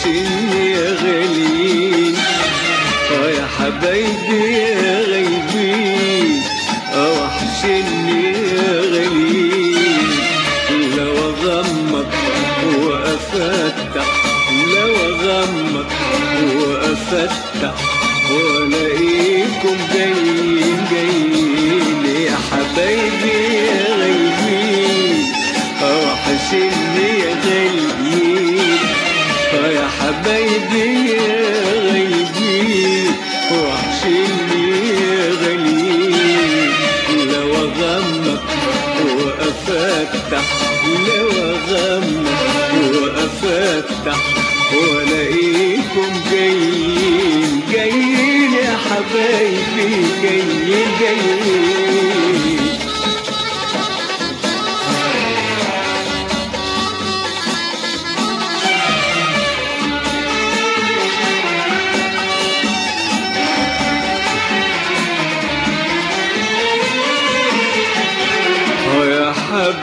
وحشني يا غاليين آه يا حبايبي يا غايبين آه وحشني يا غاليين لو اغمض وأفتح لو اغمض وأفتح والاقيكم جايين جايين. يا حبايبي وافتح لو اغمض وافتح والاقيكم جايين جايين يا حبايبي جايين جايين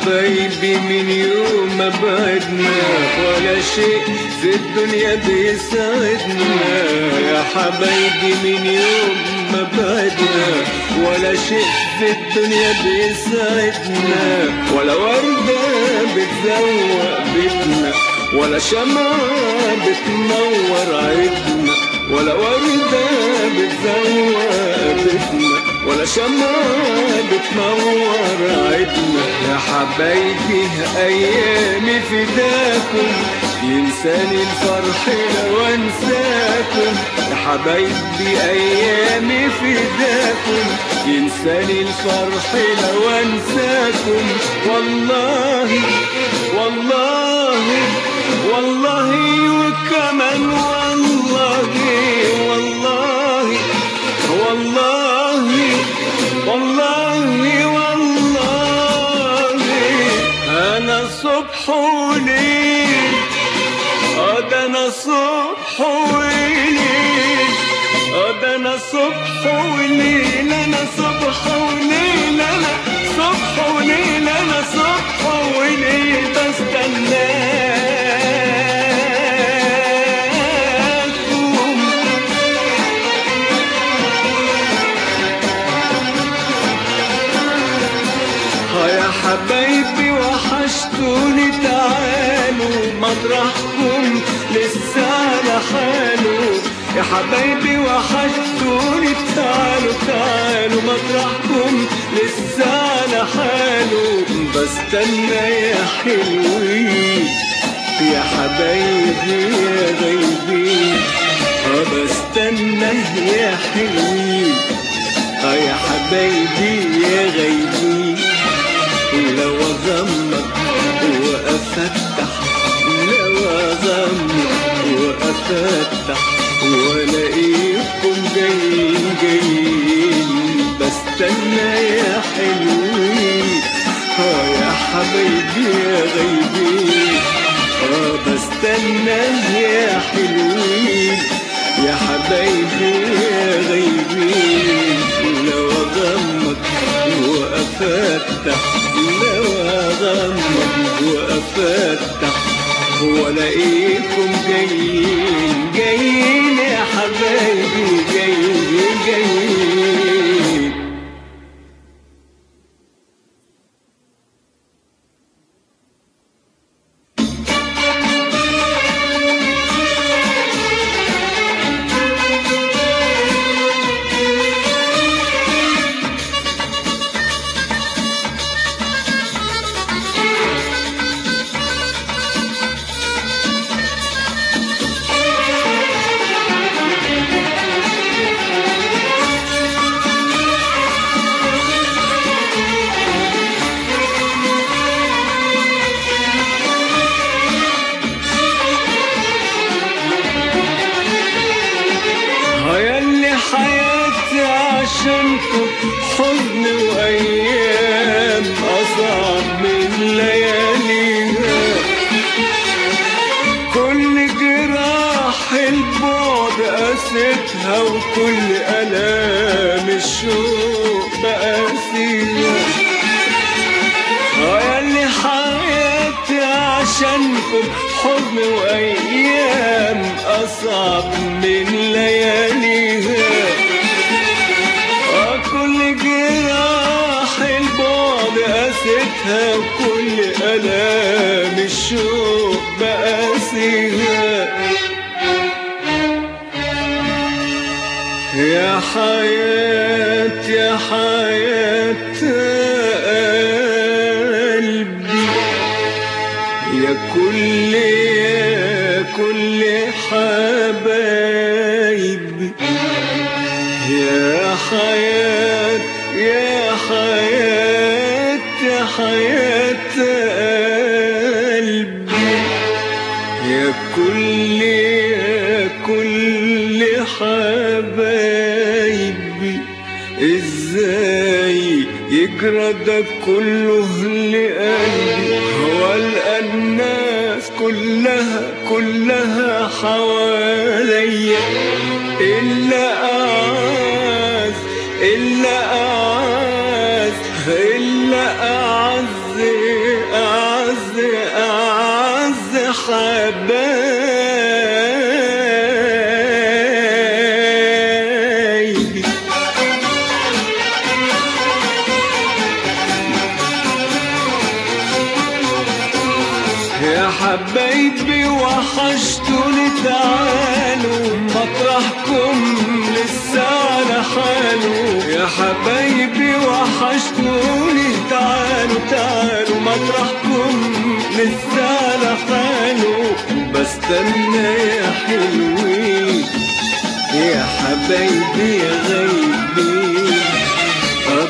حبايبي من يوم ما بعدنا ولا شيء في الدنيا بيساعدنا. يا حبايبي من يوم ما بعدنا ولا شيء في الدنيا بيساعدنا. ولا وردة بتزوق بيتنا ولا شمعة بتنور عيدنا. ولا وردة بتزوق بيتنا ولا شمعة بتنور يا حبايبي أيامي فداكم. ينساني الفرح لو انساكم يا حبايبي أيامي فداكم. ينساني الفرح لو انساكم والله أنا صبح وليل ده أنا صبح وليل ده أنا صبح وليل أنا صبح وليل أنا صبح وليل أنا صبح مطرحكم لسه على حاله يا حبايبي وحشتوني تعالوا تعالوا مطرحكم لسه على حاله بستنى يا حلوين يا حبايبي يا غايبين. بستنى يا حلوين آه يا حبايبي يا غايبين. لو اغمض وافتح لو اغمض والاقيكم جايين جايين حزن وايام أصعب من لياليها. كل جراح البعد وكل ألام الشوق حياتي عشانكم حزن وأيام أصعب من البعد قاستها وكل ألام الشوق بقاسيها يا حياة يا حياة قلبي. يا كل يا كل حبايبي. يا حياة يا حياة قلبي. يا كل يا كل حبايبي إزاي يجرى ده كله لقلبي والقى الناس كلها كلها حواليا إلا أعز إلا أعز. حبايبي يا حبايبي وحشتوني تعالوا مطرحكم لسه على حاله. يا حبايبي وحشتوني تعالوا تعالوا مطرحكم بستنى يا حلوين يا حبايبي يا غايبين.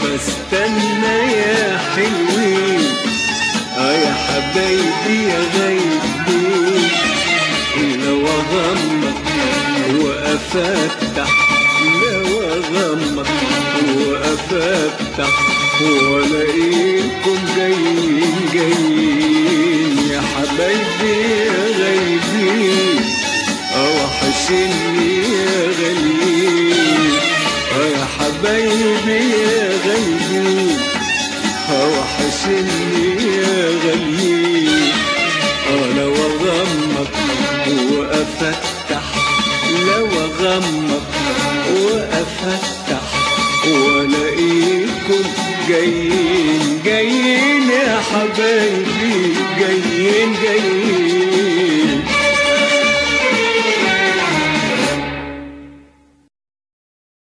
بستنى يا حلوين آه يا حبايبي يا غايبين. لو اغمض وأفتح لو اغمض وأفتح وألاقيكم جايين جايين. حبايبي يا غايبين آه وحشني يا غاليين آه يا حبايبي يا غايبين آه وحشني يا غاليين آه لو اغمض وأفتح لو اغمض وافتح والاقيكم جايين جايين يا حبايبي